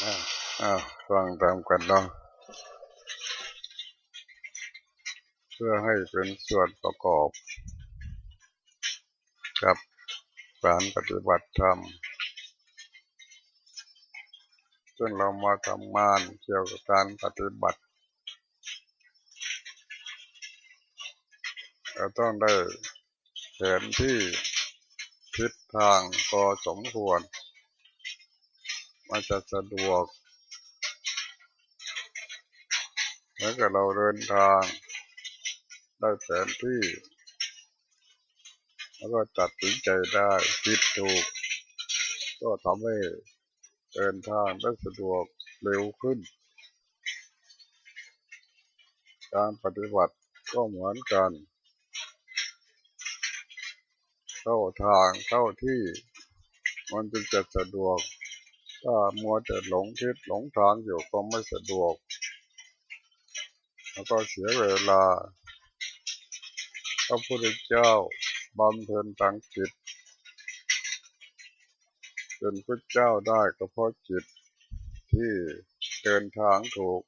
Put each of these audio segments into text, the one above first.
อ้าวฟังตามกันเนาะเพื่อให้เป็นส่วนประกอบ กับการปฏิบัติธรรมซึ่งเรามาทำงานเกี่ยวกับการปฏิบัติเราต้องได้แผนที่ทิศทางพอสมควร มันจะสะดวกแล้วก็เราเดินทาง ได้แผนที่ แล้วก็ตัดสินใจได้คิดถูก ก็ทำให้เดินทางได้สะดวกเร็วขึ้น การปฏิบัติก็เหมือนกัน เข้าทางเข้าที่ มันจึงจะสะดวก ถ้ามัวแต่หลงทิศหลงทางอยู่ก็ไม่สะดวก แล้วก็เสียเวลาพระพุทธเจ้าบำเพ็ญทางจิตเป็นพระเจ้าได้ก็เพราะจิตที่เดินทางถูก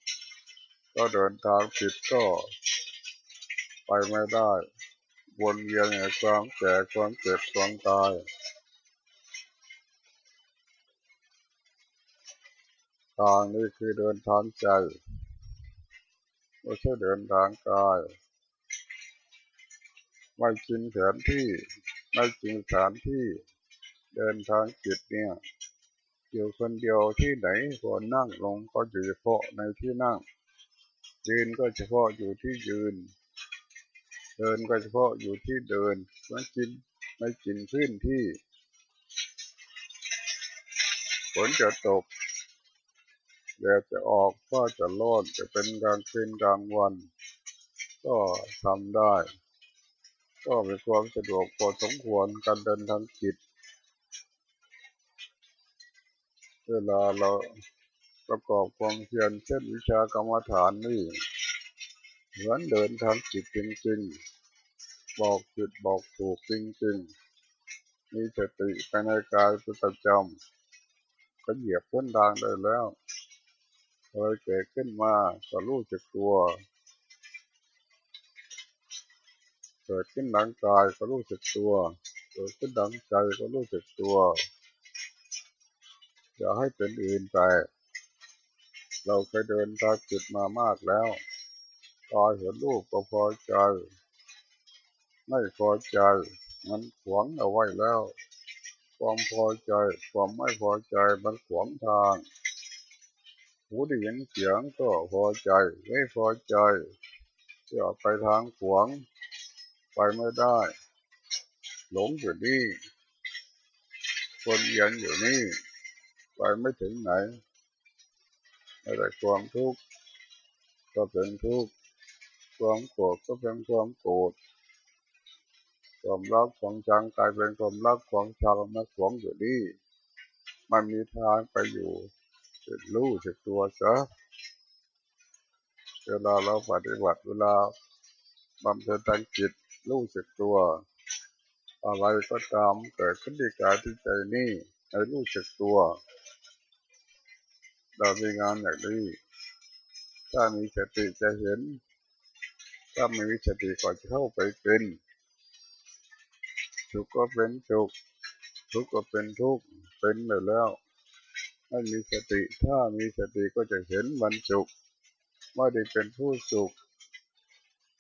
ก็เดินทางผิดก็ไปไม่ได้ วนเวียนในความแก่ความเจ็บความตาย ทางนี้คือเดินทางใจไม่ใช่เดินทางกายไม่กินแผนที่ไม่จริงสถานที่เดินทางจิตเนี่ยอยู่คนเดียวที่ไหนพอนั่งลงก็อยู่เฉพาะในที่นั่ง ยืนก็เฉพาะอยู่ที่ยืน เดินก็เฉพาะอยู่ที่เดินไม่กินไม่กินพื้นที่ฝนจะตก แดดจะออกฟ้าจะร้อนจะเป็นกลางคืนกลางวัน ก็ทำได้ ก็มีความสะดวกพอสมควรการเดินทางจิต เวลาเราประกอบความเพียรเช่นวิชากรรมฐานนี่เหมือนเดินทางจิตจริงๆ บอกจิตบอกถูกจริงๆ มีสติภายในกายประจำก็เหยียบเพ้นทางได้แล้ว เลยเกิดขึ้นมาก็รู้จักตัว เกิดขึ้นดังกายก็รู้จักตัว เกิดขึ้นดังใจก็รู้จักตัว อย่าให้เป็นอื่นไป เราเคยเดินทางจิตมามากแล้วตายเห็นรูปก็พอใจ ไม่พอใจ มันขวางเอาไว้แล้ว ความพอใจ ความไม่พอใจมันขวางทาง หูได้ยินเสียงก็พอใจไม่พอใจจะไปทางขวางไปไม่ได้ หลงอยู่นี่ คนเย็นอยู่นี่ ไปไม่ถึงไหนแต่ความทุกข์ก็เป็นทุกข์ความโกรธก็เป็นความโกรธความรักความชังกลายเป็นความรักความชังมาขวางอยู่นี่มันมีทางไปอยู่ เป็นรู้สึกตัวซะเวลาเราปฏิบัติเวลาบำเพ็ญทางจิตรู้สึกตัว อะไรก็ตามเกิดขึ้นที่กายที่ใจนี่ให้รู้สึกตัว เรามีงานอย่างนี้ ถ้ามีสติจะเห็น ถ้าไม่มีสติก็จะเข้าไปเป็นทุกข์ก็เป็นทุกข์ทุกข์ก็เป็นทุกข์เป็นไปแล้ว ไม่มีสติ ถ้ามีสติก็จะเห็นมันสุขไม่ได้เป็นผู้สุข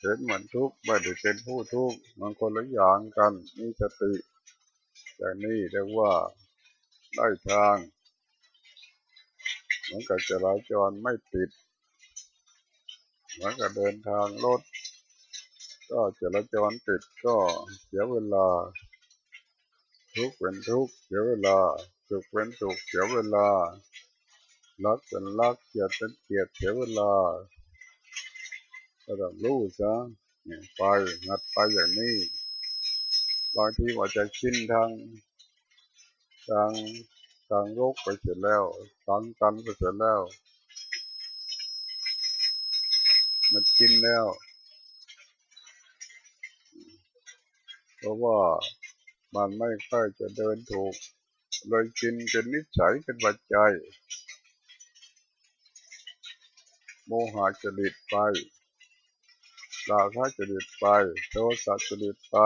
เห็นมันทุกข์ไม่ได้เป็นผู้ทุกข์มันคนละอย่างกัน มีสติอย่างนี้เรียกว่าได้ทางเหมือนกับจราจรไม่ติดเหมือนกับเดินทางรถก็จราจรติดก็เสียเวลา ทุกเป็นทุกเสียเวลา สุขเป็นสุขเสียเวลารักเป็นรักเกลียดเป็นเกลียดเสียเวลาก็ต้องรู้ซะเนี่ยไปงัดไปอย่างนี้บางทีว่าจะชินทางทางทางโลกไปเสร็จแล้วทางกันไปเสร็จแล้ว มันชินแล้ว เพราะว่ามันไม่ค่อยจะเดินถูก เลยกินเป็นนิสัยเป็นปัจจัย โมหะจริตไปราคะจริตไปโทสะจริตไป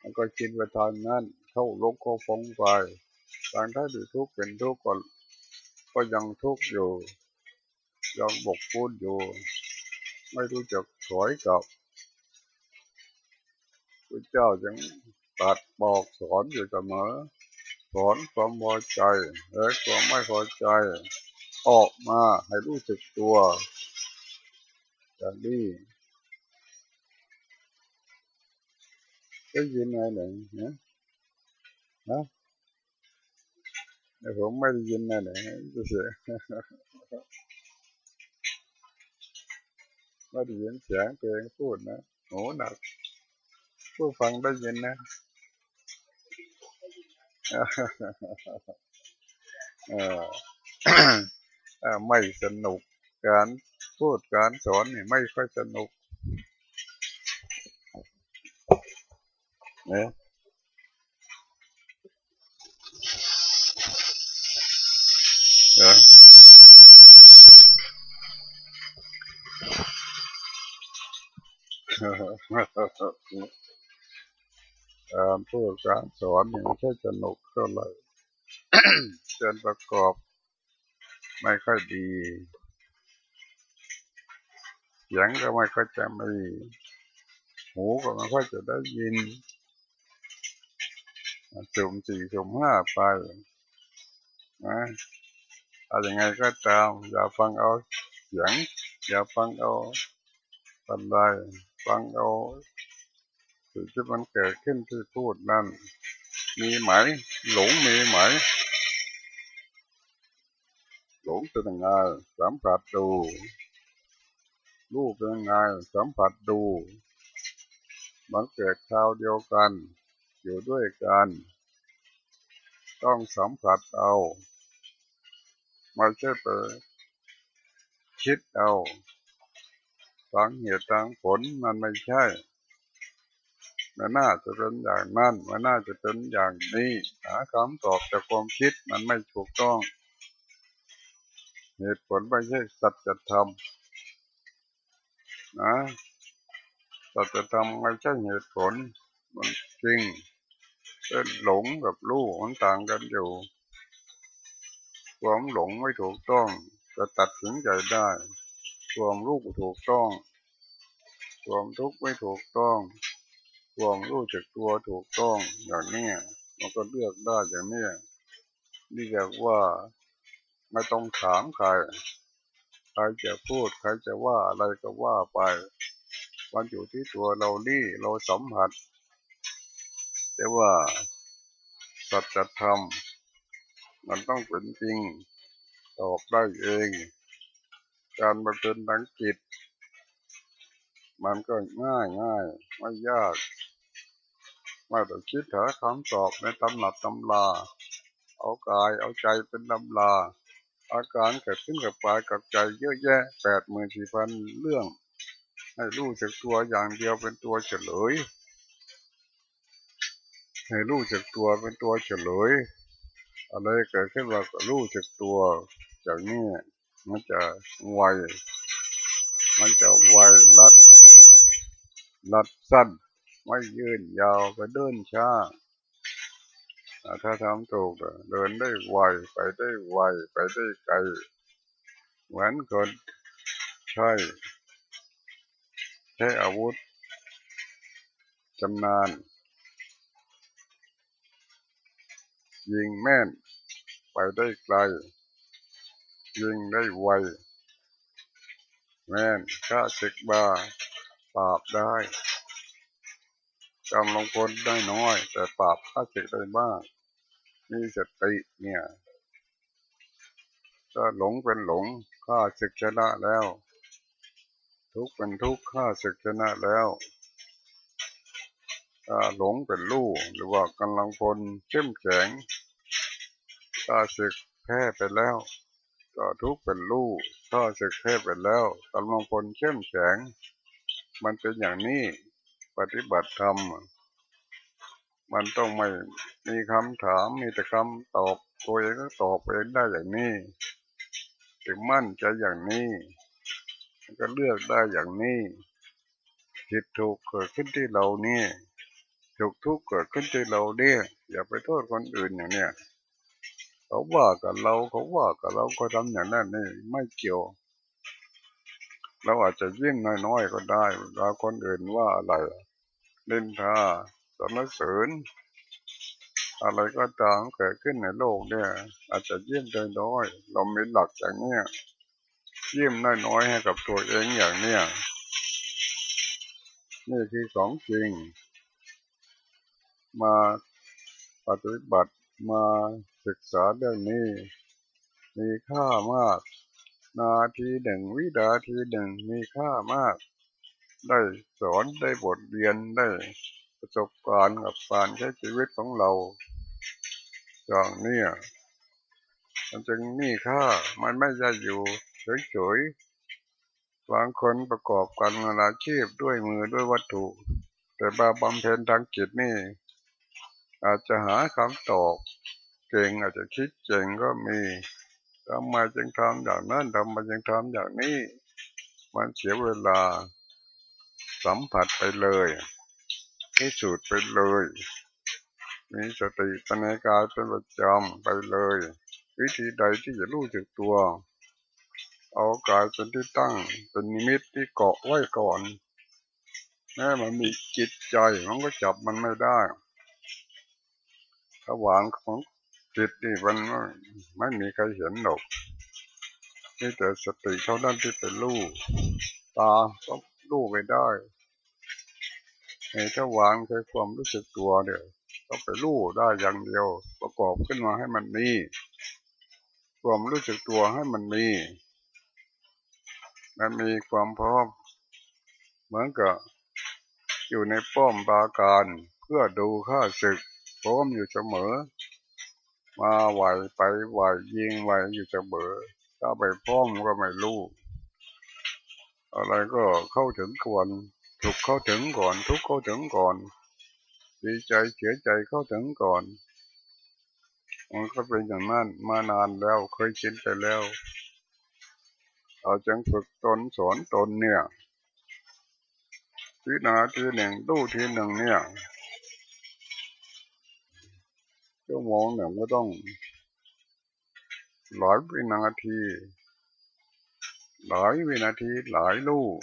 มันก็คิดไปทางนั้นเข้าลงเข้าฟงไปทางท้ายที่ทุกข์เป็นทุกข์ก็ก็ยังทุกข์อยู่ ยังบกพูดอยู่ ไม่รู้จักถอยกลับพระเจ้าจึง ตัดบอกสอนอยู่เสมอสอนความพอใจและความไม่พอใจ ออกมาให้รู้สึกตัวอย่างนี้ได้ยินอะไรหนึ่งนะแต่ผมไม่ได้ยินอะไรก็เสียไม่ได้ยินเสียงตัวเองพูดนะโหหนักผู้ฟังได้ยินนะ ไม่สนุกการพูดการสอนนี่ไม่ค่อยสนุกเนี่ยเออ การพูดการสอนนี่ไม่ใช่สนุกเท่าไหร่เชิญประกอบไม่ค่อยดีเสียงก็ไม่ค่อยจะมีหูก็ไม่ค่อยจะได้ยินจุ่มสี่จุ่มห้าไปนะอะไรยังไงก็ตาม อย่าฟังเอาเสียง อย่าฟังเอาปันไดฟังเอา สิ่งที่มันเกิดขึ้นที่พูดนั่นมีไหม หลงมีไหม หลงเป็นยังไงสัมผัสดู รูปเป็นยังไงสัมผัสดู มันเกิดคราวเดียวกัน อยู่ด้วยกัน ต้องสัมผัสเอาไม่ใช่ไปคิดเอาฟังเหตุทางผลมันไม่ใช่ มันน่าจะเป็นอย่างนั้นมันน่าจะเป็นอย่างนี้หาคำตอบจากความคิดมันไม่ถูกต้อง เหตุผลไม่ใช่สัจธรรมนะสัจธรรมไม่ใช่เหตุผลมันจริงเป็นหลงกับรู้มันต่างกันอยู่ความหลงไม่ถูกต้องจะตัดสินใจได้ความรู้ถูกต้อง ความทุกข์ไม่ถูกต้อง ความรู้จักตัวถูกต้องอย่างนี้มันก็เลือกได้อย่างนี้นี่เรียกว่าไม่ต้องถามใคร ใครจะพูดใครจะว่าอะไรก็ว่าไปมันอยู่ที่ตัวเรานี่เราสัมผัสแต่ว่าสัจธรรมมันต้องเป็นจริงตอบได้เอง การมาเป็นทางจิต มันก็ง่ายง่ายไม่ยากไม่ต้องคิดหาคำตอบในตำหนักตำลา เอากายเอาใจเป็นตำลา อาการเกิดขึ้นกับกายกับใจเยอะแยะแปดหมื่นสี่พันเรื่อง ให้รู้จักตัวอย่างเดียวเป็นตัวเฉลย ให้รู้จักตัวเป็นตัวเฉลย อะไรเกิดขึ้นเราก็รู้จักตัวจากนี้มันจะไวมันจะไวรัด รัดสั้น ไม่ยืนยาวก็เดินช้า ถ้าทำถูกเดินได้ไวไปได้ไวไปได้ไกล เหมือนคนใช่ใช้อาวุธจำนาน ยิงแม่น ไปได้ไกล ยิงได้ไว แม่นฆ่าศึกบา ปราบได้กำลังคนได้น้อย แต่ปราบฆ่าศึกได้มากมีสติเนี่ยถ้าหลงเป็นหลงฆ่าศึกชนะแล้ว ทุกเป็นทุกฆ่าศึกชนะแล้วถ้าหลงเป็นลู่หรือว่ากำลังพลเข้มแข็งฆ่าศึกแพ้ไปแล้วก็ทุกเป็นลู่ฆ่าศึกแพ้ไปแล้วกำลังพลเข้มแข็ง มันเป็นอย่างนี้ปฏิบัติธรรม มันต้องไม่มีคำถามมีแต่คำตอบตัวเองก็ตอบเองได้อย่างนี้ ถึงมั่นใจอย่างนี้ก็เลือกได้อย่างนี้ผิดถูกเกิดขึ้นที่เราเนี่ถูกทุกข์เกิดขึ้นที่เราเนี่ยอย่าไปโทษคนอื่นอย่างเนี้ยเขาว่ากับเราเขาว่ากับเราก็ทำอย่างนั้นนี่ไม่เกี่ยว เราอาจจะยิ้มน้อยๆก็ได้เวลาคนอื่นว่าอะไรเล่นท่าสรรเสริญอะไรก็ตามเกิดขึ้นในโลกเนี่ย อาจจะยิ้มน้อยๆเราไม่หลักอย่างเนี้ยยิ้มน้อยๆให้กับตัวเองอย่างเนี้ยนี่คือของจริง มาปฏิบัติมาศึกษาเรื่องนี้ มีค่ามาก นาทีหนึ่งวินาทีหนึ่งมีค่ามาก ได้สอนได้บทเรียนได้ประสบการณ์กับการใช้ชีวิตของเราอย่างนี้มันจึงมีค่ามันไม่จะอยู่เฉยๆบางคนประกอบการงานอาชีพด้วยมือด้วยวัตถุ แต่บาบำเพ็ญทางจิตนี่ อาจจะหาคำตอบ เก่งอาจจะคิดเก่งก็มี ทำไมจึงทำอย่างนั้นทำไมจึงทำอย่างนี้ มันเสียเวลา สัมผัสไปเลยพิสูจน์ไปเลย มีสติปัญญาเป็นประจำไปเลย วิธีใดที่จะรู้จักตัว เอากายเป็นที่ตั้งเป็นนิมิตที่เกาะไว้ก่อนแม้มันมีจิตใจมันก็จับมันไม่ได้ถ้าวางของ จิตนี่มันไม่มีใครเห็นหรอกนี่แต่สติเท่านั้นที่เป็นรู้ตาก็รู้ไปได้ในถ้าวางใช้ความรู้สึกตัวเดี๋ยวก็ไปรู้ได้อย่างเดียว ประกอบขึ้นมาให้มันมีความรู้สึกตัวให้มันมีมันมีความพร้อมเหมือนกับอยู่ในป้อมปราการ เพื่อดูข้าศึกพร้อมอยู่เสมอ มาไหวไปไหวยิงไหวอยู่จะเสมอถ้าไปพร้อมก็ไม่รู้ อะไรก็เข้าถึงก่อนถูกเข้าถึงก่อน ทุกเข้าถึงก่อนดีใจเสียใจเข้าถึงก่อนมันก็เป็นอย่างนั้นมานานแล้วเคยชินไปแล้วเราจึงฝึกตนสอนตนเนี่ยทีนาทีหนึ่งตู้ทีหนึ่งเนี่ย ชั่วโมงหนึ่งก็ต้องหลายวินาที หลายวินาทีหลายลูก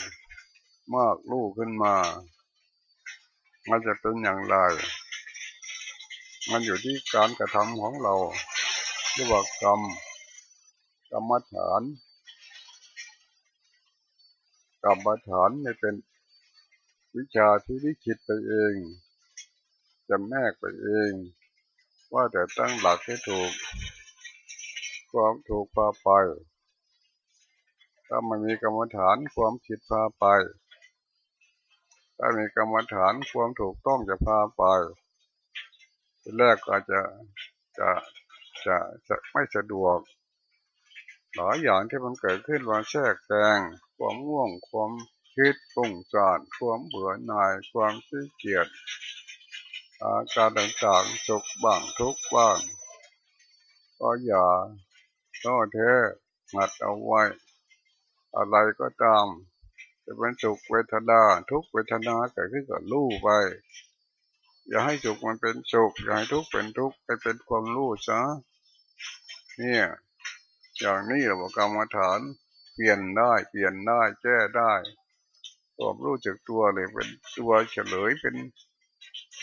มากลูกขึ้นมา มันจะเป็นอย่างไร มันอยู่ที่การกระทำของเราเรียกว่ากรรมกรรมฐานกรรมฐานไม่เป็นวิชาที่วิคิดไปเองจำแนกไปเอง ว่าแต่ตั้งหลักให้ถูก ความถูกพาไป ถ้ามันมีกรรมฐานความผิดพาไป ถ้ามีกรรมฐานความถูกต้องจะพาไปแรกก็จะจะจะจะไม่สะดวกหลายอย่างที่มันเกิดขึ้นมาแทรกแซงความง่วงความคิดปุ่งจานความเบื่อหน่ายความขี้เกียจ อาการต่างๆสุขบ้างทุกบ้างก็อย่าท้อแท้หัดเอาไว้ อะไรก็ตาม จะเป็นสุขเวทนาทุกเวทนาเกิดขึ้นก็รู้ไป อย่าให้สุขมันเป็นสุขอย่าให้ทุกข์เป็นทุกข์ให้เป็นความรู้ซะเนี่ยอย่างนี้เราบอกกรรมฐาน เปลี่ยนได้เปลี่ยนได้แก้ได้ความรู้จักตัวเลยเป็นตัวเฉลยเป็น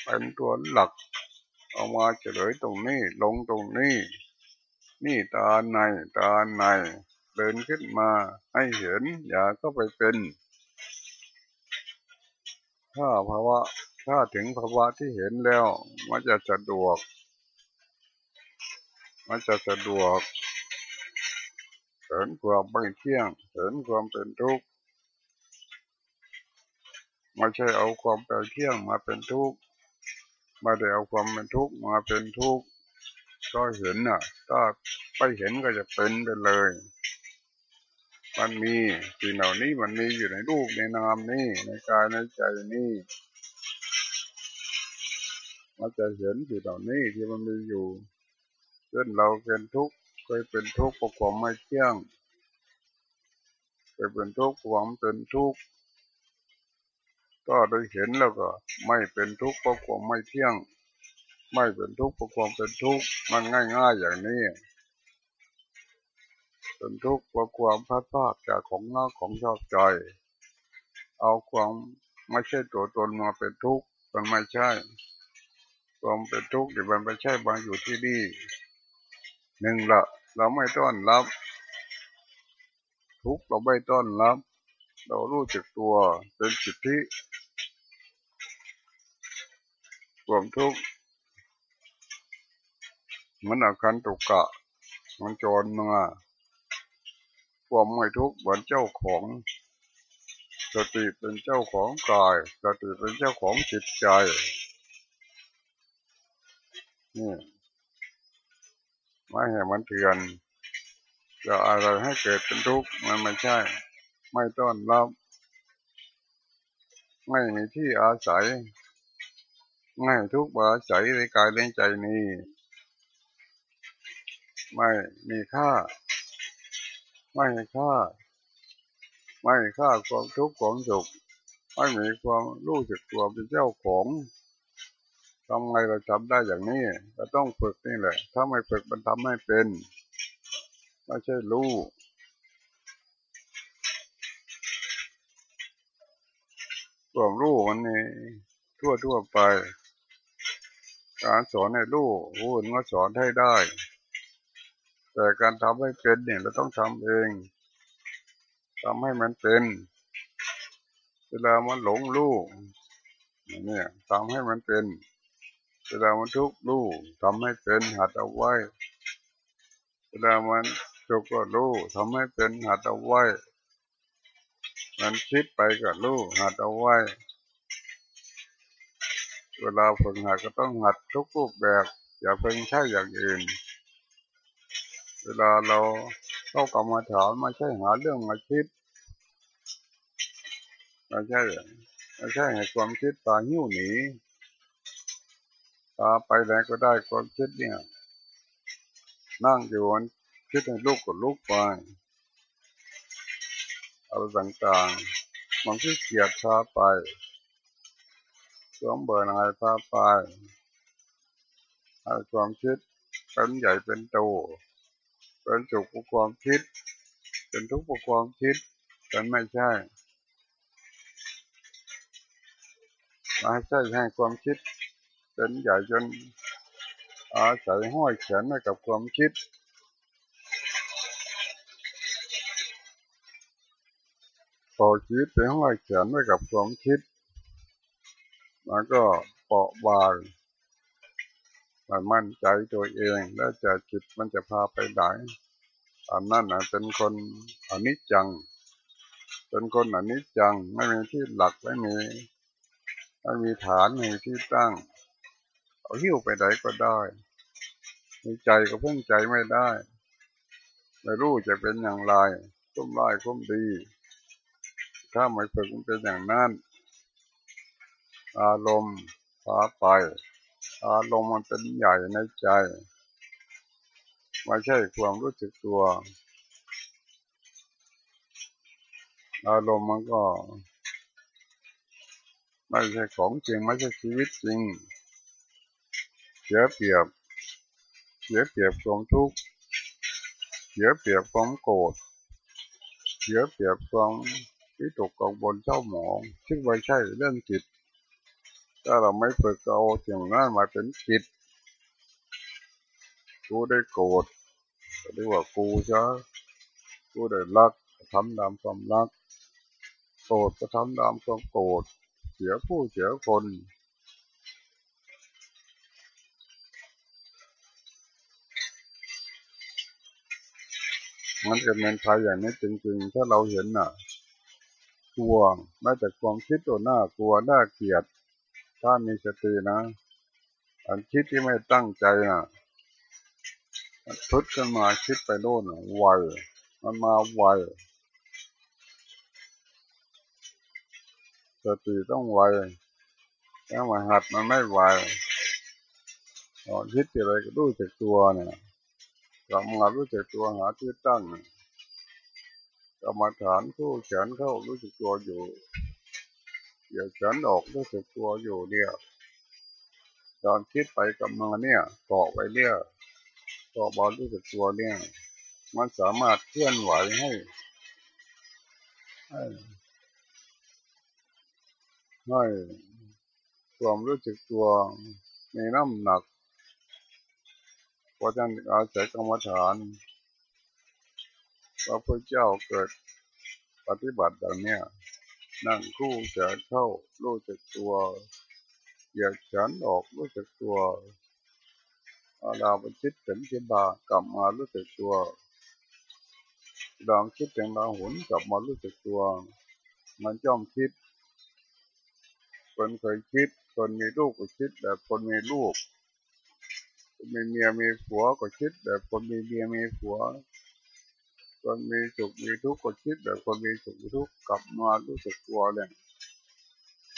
เป็นตัวหลัก เอามาเฉลยตรงนี้ ลงตรงนี้ นี่ตาในตาใน เดินขึ้นมาให้เห็น อย่าก็ไปเป็น ถ้าภาวะถ้าถึงภาวะที่เห็นแล้ว มันจะสะดวก มันจะสะดวกเห็นความไม่เที่ยงเห็นความเป็นทุกข์ไม่ใช่เอาความเป็นเที่ยงมาเป็นทุกข์ ม่ได้เอาความเป็นทุกข์มาเป็นทุกข์ก็เห็นน่ะ ถ้าไปเห็นก็จะเป็นไปเลย มันมีสิ่งเหล่านี้มันมีอยู่ในรูปในนามนี่ในกายในใจนี่มันจะเห็นสิ่งเหล่านี้ที่มันมีอยู่เช่นเราเป็นทุกข์เคยเป็นทุกข์เพราะความไม่เที่ยงไปเป็นทุกข์ความเป็นทุกข์ ก็ได้เห็นแล้วก็ไม่เป็นทุกข์เพราะความไม่เที่ยง ไม่เป็นทุกข์เพราะความเป็นทุกข์มันง่ายๆอย่างนี้เป็นทุกข์เพราะความพัดพาจากของน่าของชอบใจ เอาความไม่ใช่ตัวตนมาเป็นทุกข์มันไม่ใช่ความเป็นทุกข์ที่มันไม่ใช่มาอยู่ที่นี่หนึ่งละเราไม่ต้อนรับ ทุกเราไม่ต้อนรับ เรารู้จักตัวเป็นสิทธิความทุกข์มันอาการตกกะ มันจรมาความไม่ทุกข์เหมือนเจ้าของสติเป็นเจ้าของกายสติเป็นเจ้าของจิตใจนี่ไม่ให้มันเถื่อนจะอะไรให้เกิดเป็นทุกข์มันไม่ใช่ ไม่ต้อนรับ ไม่มีที่อาศัยไม่ทุกข์อาศัยในกายในใจนี้ ไม่มีค่า ไม่ค่า ไม่ค่าความทุกข์ของสุขไม่มีความรู้สึกตัวเป็นเจ้าของทำไงเราทำได้อย่างนี้เราต้องฝึกนี่แหละ ถ้าไม่ฝึกมันทำไม่เป็น ไม่ใช่รู้ ความรู้มันนี่ทั่วทั่วไป การสอนให้รู้ผู้อื่นก็สอนให้ได้ แต่การทำให้เป็นเนี่ยเราต้องทำเองทำให้มันเป็น เวลามันหลงรู้เนี่ยทำให้มันเป็น เวลามันทุกข์รู้ทำให้เป็นหัดเอาไว้ เวลามันทุขก็รู้ทำให้เป็นหัดเอาไว้ มันคิดไปก็รู้หัดเอาไว้ เวลาฝึกหัดก็ต้องหัดทุกรูปแบบ อย่าเพิ่งใช่อย่างอื่น เวลาเราเข้ากรรมฐานไม่ใช่หาเรื่องมาคิดไม่ใช่ไม่ใช่ให้ความคิดตาหิ้วหนีตาไปไหนก็ได้ความคิดเนี่ย นั่งอยู่มันคิดให้ลูกก็ลูกไป อะไรต่างๆมันขี้เกียจพาไปความเบื่อหน่ายพาไปให้ความคิดเป็นใหญ่เป็นโตเป็นจุกความคิด เป็นทุกข์ความคิดเป็นไม่ใช่ไม่ใช่ให้ความคิดเป็นใหญ่จนอาศัยห้อยแขนไว้กับความคิด พอคิดไปห้อยแขนไว้กับความคิดมันก็เปาะบางมันมั่นใจตัวเองแล้วจะจิตมันจะพาไปไหนอันนั้นนะเป็นคนอนิจจัง เป็นคนอนิจจังไม่มีที่หลักไม่มีไม่มีฐานไม่มีที่ตั้ง เอาหิ้วไปไหนก็ได้ในใจก็เพิ่งใจไม่ได้ ไม่รู้จะเป็นอย่างไรคุ้มร้ายคุ้มดี ถ้าไม่ฝึกมันเป็นอย่างนั้น อารมณ์พาไป อารมณ์มันเป็นใหญ่ในใจ ไม่ใช่ความรู้สึกตัว อารมณ์มันก็ไม่ใช่ของจริงไม่ใช่ชีวิตจริง เสียเปรียบ เสียเปรียบความทุกข์ เสียเปรียบความโกรธ เสียเปรียบความ ที่ตกกังวลเจ้าหมอง ซึ่งไม่ใช่เรื่องจิต ถ้าเราไม่ฝึกเอาสิ่งนั้นมาเป็นจิตกูได้โกรธเรียกว่ากูจะกูได้รักทำตามความรัก โกรธก็ทำตามความโกรธเสียผู้เสียคนมันเป็นภัยอย่างนี้จริงๆ ถ้าเราเห็นน่ะ กลัวแม้แต่ความคิดตัวน้ากลัวน่าเกลียด ถ้ามีสตินะอันคิดที่ไม่ตั้งใจน่ะทุดขึ้นมาคิดไปโน่นไวมันมาไวสติต้องไวถ้ามาหัดมันไม่ไวคิดอะไรก็ดูจากตัวเนี่ยกลับมารู้จักตัวหาที่ตั้ง กรรมฐานคู่แขนเข้ารู้สึกตัวอยู่อย่าแขนออกรู้สึกตัวอยู่เนี่ยตอนคิดไปกับมาเนี่ยเกาะไปเนี่ยเกาะบอลรู้สึกตัวเนี่ย มันสามารถเคลื่อนไหวให้ให้ให้ความรู้สึกตัวมีน้ำหนักเพราะฉะนั้นอาศัยกรรมฐาน พระพุทธเจ้าเกิดปฏิบัติแบบนี้นั่งคู่เฉนเข้ารู้จักตัวเหยียดฉันออกรู้จักตัวอาลาบชิดถึงที่บากลับมารู้จักตัวดองคิดถึงลาหุนกลับมารู้จักตัว มันจ้องคิด คนเคยคิด คนมีลูกก็คิดแบบคนมีลูกมีเมียมีผัวก็คิดแบบคนมีเมียมีผัว คนมีสุขมีทุกข์ก็คิดแบบคนมีสุขมีทุกข์กลับมารู้สึกตัวเลย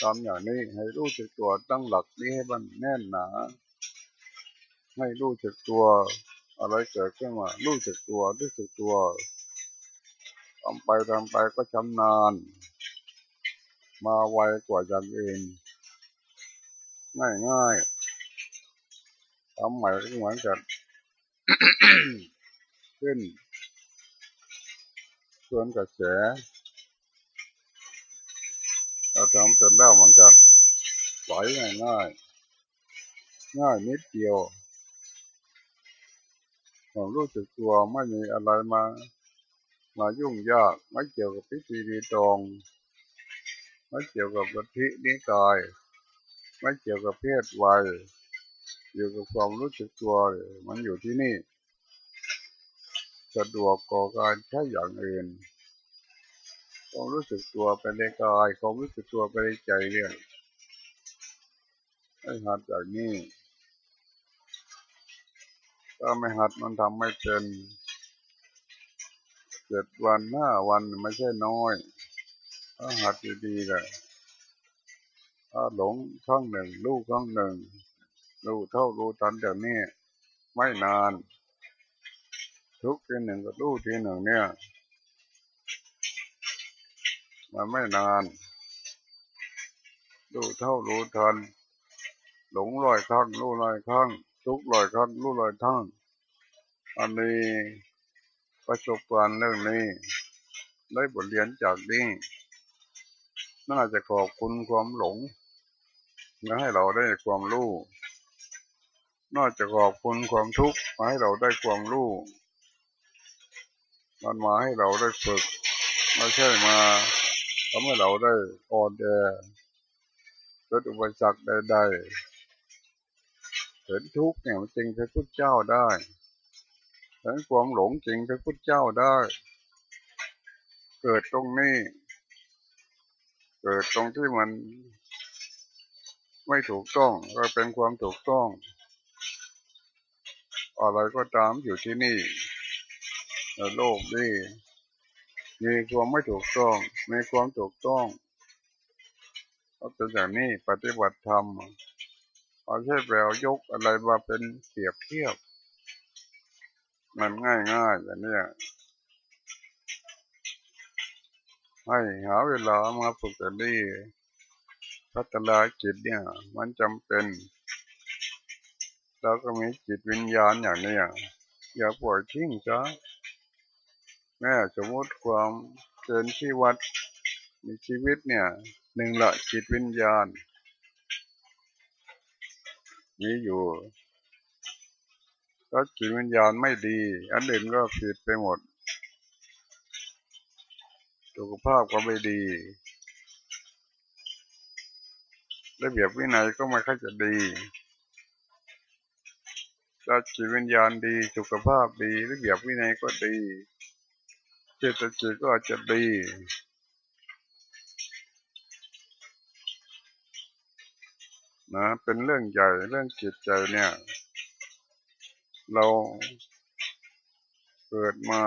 ทำอย่างนี้ให้รู้สึกตัวตั้งหลักนี้ให้มันแน่นหนาให้รู้สึกตัวอะไรเกิดขึ้นมารู้สึกตัวรู้สึกตัวทำไปทำไปก็ชำนาญ มาไวกว่าอย่างอื่นง่ายง่ายทำใหม่ก็เหมือนกันขึ้น ส่วนกระแสเราทำเป็นแล้วเหมือนกันไหวง่ายง่ายง่ายนิดเดียวผมรู้สึกตัวไม่มีอะไรมา มายุ่งยากไม่เกี่ยวกับพิธีดีตรงไม่เกี่ยวกับกทินิกาย ไม่เกี่ยวกับเพศวัยอยู่กับความรู้สึกตัวมันอยู่ที่นี่ สะดวกกว่าการใช้อย่างอื่นความรู้สึกตัวไปในกายความรู้สึกตัวไปในใจเนี่ยให้หัดอย่างนี้ถ้าไม่หัดมันทำไม่เป็นเจ็ดวันห้าวันไม่ใช่น้อย ถ้าหัดดีๆเลยถ้าหลงข้างหนึ่ง ลูกข้างหนึ่ง รู้เท่ารู้ทันอย่างนี้ไม่นาน ทุกทีหนึ่งกับรู้ทีหนึ่งเนี่ยมันไม่นานรู้เท่ารู้ทัน หลงลอยข้างรู้ลอยข้างทุกลอยข้างรู้ลอยทั้งอันนี้ประสบการณ์เรื่องนี้ ได้บทเรียนจากนี้น่าจะขอบคุณความหลงมาให้เราได้ความรู้นอกจากขอบคุณความทุกข์มาให้เราได้ความรู้ มันมาให้เราได้ฝึกไม่ใช่มาทำให้เราได้อ่อนแอเกิดอุปสรรคใดๆเห็นทุกข์เนี่ยจริงพระพุทธเจ้าได้เห็นความหลงจริงพระพุทธเจ้าได้ เกิดตรงนี้ เกิดตรงที่มันไม่ถูกต้องก็เป็นความถูกต้อง อะไรก็ตามอยู่ที่นี่ โลกนี้มีความไม่ถูกต้องมีความถูกต้องก็เป็นอย่างนี้ปฏิบัติธรรมเอาใช่แปลยกอะไรมาเป็นเปรียบเทียบ มันง่ายง่ายอย่างนี้ให้หาเวลามาฝึกกันดีพัฒนาจิตเนี่ย มันจำเป็นเราก็มีจิตวิญญาณอย่างนี้อย่าปล่อยทิ้งจ้า แม่สมมติความเกินที่วัดมีชีวิตเนี่ยหนึ่งละจิตวิญญาณ มีอยู่ถ้าจิตวิญญาณไม่ดี อันอื่นก็ผิดไปหมดสุขภาพก็ไม่ดีระเบียบวินัยก็ไม่ค่อยจะดีถ้าจิตวิญญาณดี สุขภาพดีระเบียบวินัยก็ดี เจตจิตก็อาจจะดีนะเป็นเรื่องใหญ่เรื่องจิตใจเนี่ย เราเกิดมา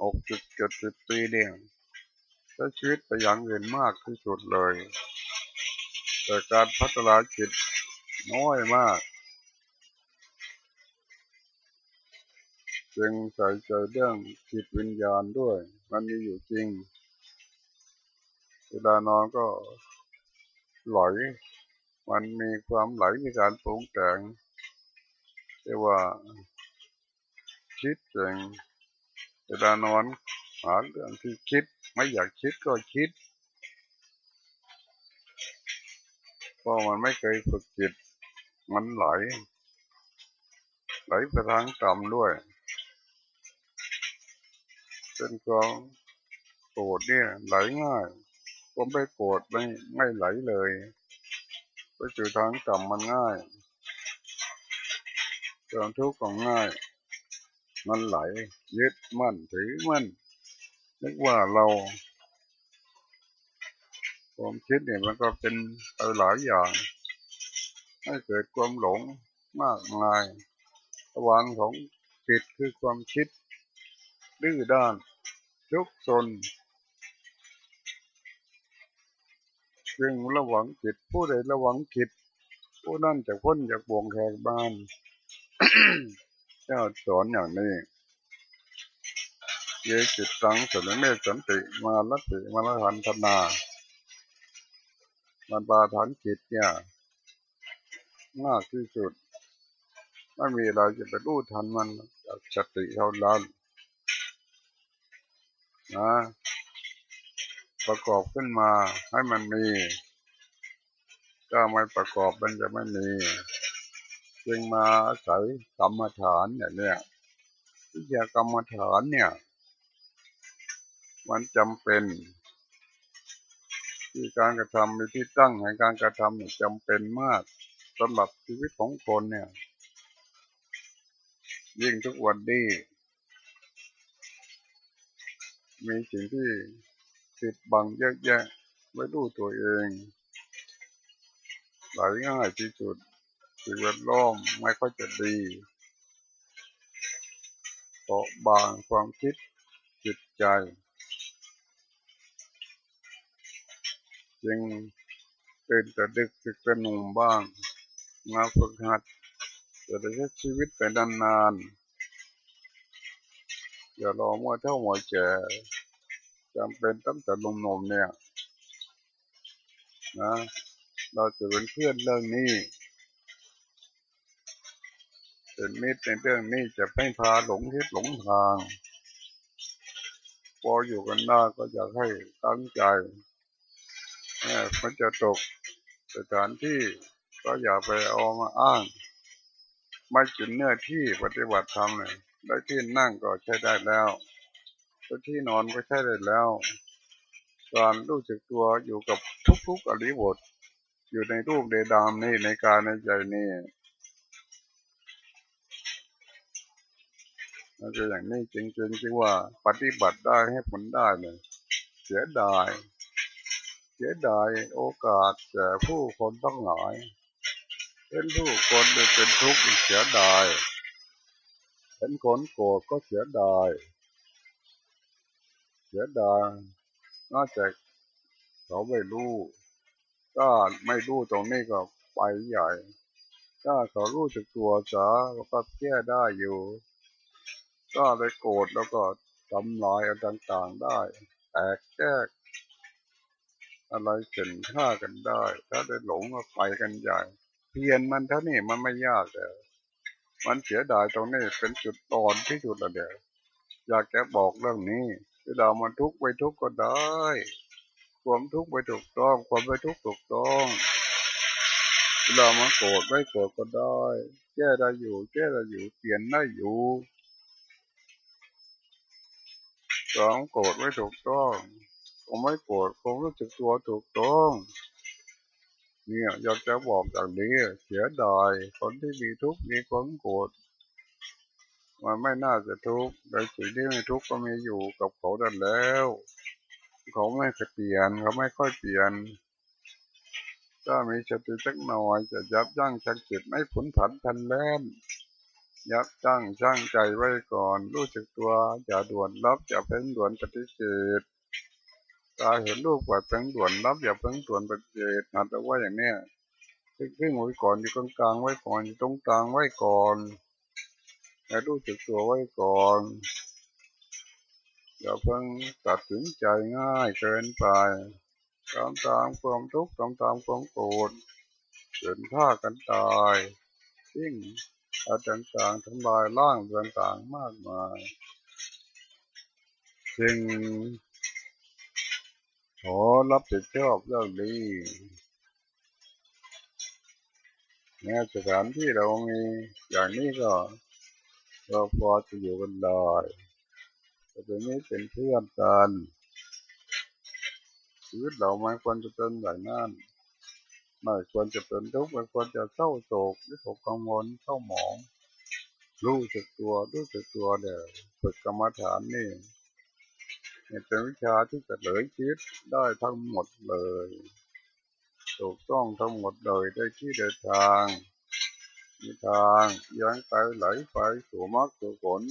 อกจุดเจ็ดสิบปีเนี่ยใช้ชีวิตไปอย่างเงินมากที่สุดเลย แต่การพัฒนาจิตน้อยมาก จึงใส่ใจเรื่องจิตวิญญาณด้วย มันมีอยู่จริง เวลานอนก็ไหลมันมีความไหลในการปรุงแต่งเรียกว่าคิดเองเวลานอนหาเรื่องที่คิด ไม่อยากคิดก็คิดเพราะมันไม่เคยฝึกจิต มันไหล ไหลไปทางต่ำด้วย นความโกรธเนี่ยไหลง่ายผมไปโกรธไม่ไม่ไหลเลยไปจู่ทางต่ำมันง่ายความทุกข์ก็ง่าย มันไหลยึดมั่นถือมั่นนึกว่าเราความคิดเนี่ยมันก็เป็นอะไรหลายอย่าง ให้เกิดความหลงมากมายระวังของจิตคือความคิดดื้อด้าน ทุกซนจึงระวังจิตผู้ใดระวังจิตผู้นั่นจะพ้นจากบ่วงแหกบ้านเจ้าสอนอย่างนี้เยจิตตังสนเมสันติมาลัติมาลหันธนา มันปาฐานจิตเนี่ยมากที่สุด ไม่มีอะไรจะไปรู้ทันมันจากสติเท่านั้น นะประกอบขึ้นมาให้มันมี ถ้าไม่ประกอบมันจะไม่มี จึงมาอาศัยกรรมฐานอย่างเนี้ยวิชากรรมฐานเนี่ย มันจำเป็นที่การกระทำมีที่ตั้งแห่งการกระทำจำเป็นมากสำหรับชีวิตของคนเนี่ย ยิ่งทุกวันนี้ มีสิ่งที่ติดบังเยอะแยะไม่รู้ตัวเองหลายง่ายที่สุดสิ่งแวดล้อมไม่ค่อยจะดีเปราะบางความคิดจิตใจจึงเป็นแต่ดึกจึกระนุ่มบ้าง มาฝึกหัดจะได้ใช้ชีวิตไปนานๆ อย่ารอเมื่อเท่าหมอแก่จำเป็นตั้งแต่ลมนมเนี่ยนะเราจะเป็นเพื่อนเรื่องนี้เป็นมิตรในเรื่องนี้จะไม่พาหลงทิศหลงทางพออยู่กันได้าก็อยากให้ตั้งใจมันจะตกสถานที่ก็อย่าไปเอามาอ้าง ไม่จุนเนื้อที่ปฏิบัติธรรมเลย ได้ที่นั่งก็ใช้ได้แล้วที่นอนก็ใช้ได้แล้ว การรู้สึกตัวอยู่กับทุกๆอริบท อยู่ในรูปเดดามนี่ในการในใจนี่นั่นคืออย่างนี้จริงๆจริงว่าปฏิบัติได้ให้ผลได้เลยเสียดาย เสียดายโอกาสแก่ผู้คนต้องหลาย เป็นผู้คนเป็นทุกข์เสียดาย เป็นคนโกรธก็เสียดายเสียดายนอกจากเขาไม่รู้ก็ไม่รู้ตรงนี้ก็ไปใหญ่ ถ้าเขารู้จักตัวจะก็แก้ได้อยู่ ก็เลยโกรธแล้วก็ทำลายอะไรต่างๆได้ แตกแยกอะไรเกินฆ่ากันได้ ถ้าได้หลงก็ไปกันใหญ่ เพียนมันเท่านี้มันไม่ยากเลย มันเสียดายตรงนี้เป็นจุดตอนที่จุดละเดียวอยากแกบอกเรื่องนี้เวลามันทุกข์ไปทุกข์ก็ได้ความทุกข์ไปถูกต้องความไม่ทุกข์ถูกต้องเวลามันโกรธไม่โกรธก็ได้แก้ได้อยู่แก้ได้อยู่เปลี่ยนได้อยู่สองโกรธไม่ถูกต้องผมไม่โกรธผมรู้สึกตัวถูกต้อง เนี่ยอยากจะบอกอย่างนี้เสียดายคนที่มีทุกข์มีความโกรธมันไม่น่าจะทุกข์แต่สิ่งที่ไม่ทุกข์ก็มีอยู่กับเขาดันแล้ว เขาไม่เปลี่ยนเขาไม่ค่อยเปลี่ยนถ้ามีสติสักหน่อยจะยับยั้งชักจิตไม่ผลผันทันแล่นยับยั้งช่างใจไว้ก่อน รู้จักตัวอย่าด่วนรับอย่าเพ่งด่วนปฏิเสธ ตาเห็นลูกปล่อยเพ่งด่วนรับอย่าเพ่งด่วนปฏิเสธหัดเอาไว้อย่างเนี้ยครึ่งไว้ก่อนอยู่กลางๆไว้ก่อนอยู่ตรงกลางไว้ก่อนให้รู้สึกตัวไว้ก่อนอย่าเพิ่งตัดสินใจง่ายเกินไปตามตามความทุกข์ตามตามความโกรธเกินท่ากันตายยิ่งอาต่างๆทำลายร่างต่างๆมากมายจึง ขอรับผิดชอบเรื่องนี้แม้สถานที่เรามีอย่างนี้ก็เราพอจะอยู่กันได้แต่ตรงนี้เป็นเพื่อนกันชีวิตเราไม่ควรจะเป็นแบบนั้นไม่ควรจะเป็นทุกข์ไม่ควรจะเศร้าโศกวิตกกังวลเศร้าหมอง รู้สึกตัวรู้สึกตัวเดี๋ยวฝึกกรรมฐานนี่ เป็นวิชาที่จะเหลยชีวิตได้ทั้งหมดเลย ถูกต้องทั้งหมดเลยได้ที่เดินทาง มีทางยังไปไหลไปสู่มรรคสู่ผล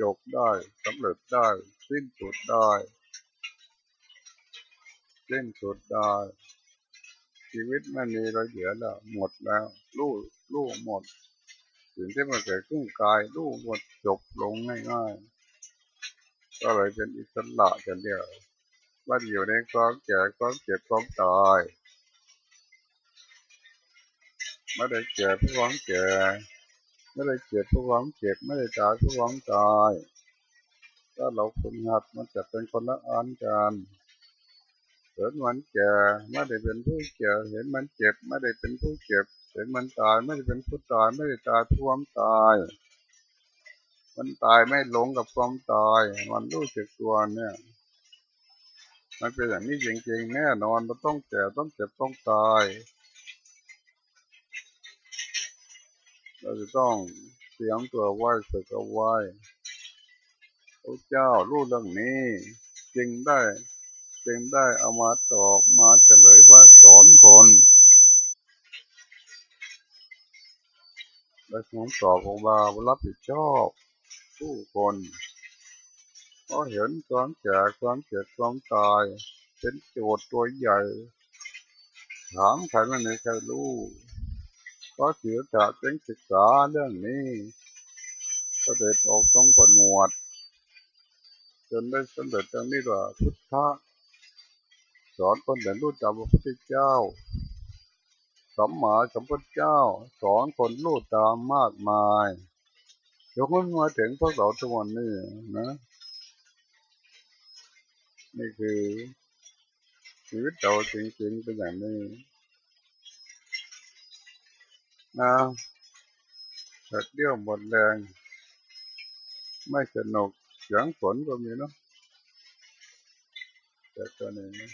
จบได้สำเร็จได้ สิ้นสุดได้สิ้นสุดได้ชีวิตไม่มีอะไรเหลือแล้วหมดแล้วรู้รู้หมดสิ่งที่มันเกิดขึ้นกายรู้หมดจบลงง่ายๆ ก็เลยเป็นอิสระกันเดียวว่าอยู่ในความแก่ความเจ็บความตายไม่ได้เจ็บเพราะความแก่ไม่ได้เจ็บเพราะความเจ็บไม่ได้ตายเพราะความตายถ้าเราฝึกหัดมันจะเป็นคนละอันกันเห็นมันแก่ไม่ได้เป็นผู้แก่เห็นมันเจ็บไม่ได้เป็นผู้เจ็บ เห็นมันตายไม่ได้เป็นผู้ตายไม่ได้ตายเพราะความตาย มันตายไม่หลงกับความตาย มันรู้จักตัวเนี่ย มันเป็นอย่างนี้จริงๆแน่นอนเราต้องแก่ต้องเจ็บต้องตาย เราจะต้องเตรียมตัวไหวฝึกเอาไว้พระเจ้ารู้เรื่องนี้จึงได้จึงได้เอามาตอบมาเฉลยว่าสอนคนและผมตอบออกมารับผิดชอบ ผู้คนเพราะเห็นความแก่ความเจ็บความตาย เป็นโจทย์ตัวใหญ่ ถามใครไม่มีใครรู้ก็เสียจะเป็นศึกษาเรื่องนี้ก็เด็ดออกต้องผนวด จนได้สำเร็จตรงนี้ว่าพุทธะสอนคนเดินรู้จักพระพุทธเจ้าสัมมาสัมพุทธเจ้า สอนคนรู้ตามมากมาย ยกมันมาถึงพวกเราทุกวันนี้นะ นี่คือชีวิตเราจริงๆเป็นอย่างนี้นะแต่เดี่ยวหมดแรง ไม่สนุกเสียงฝนก็มีเนาะแต่ตัวนี้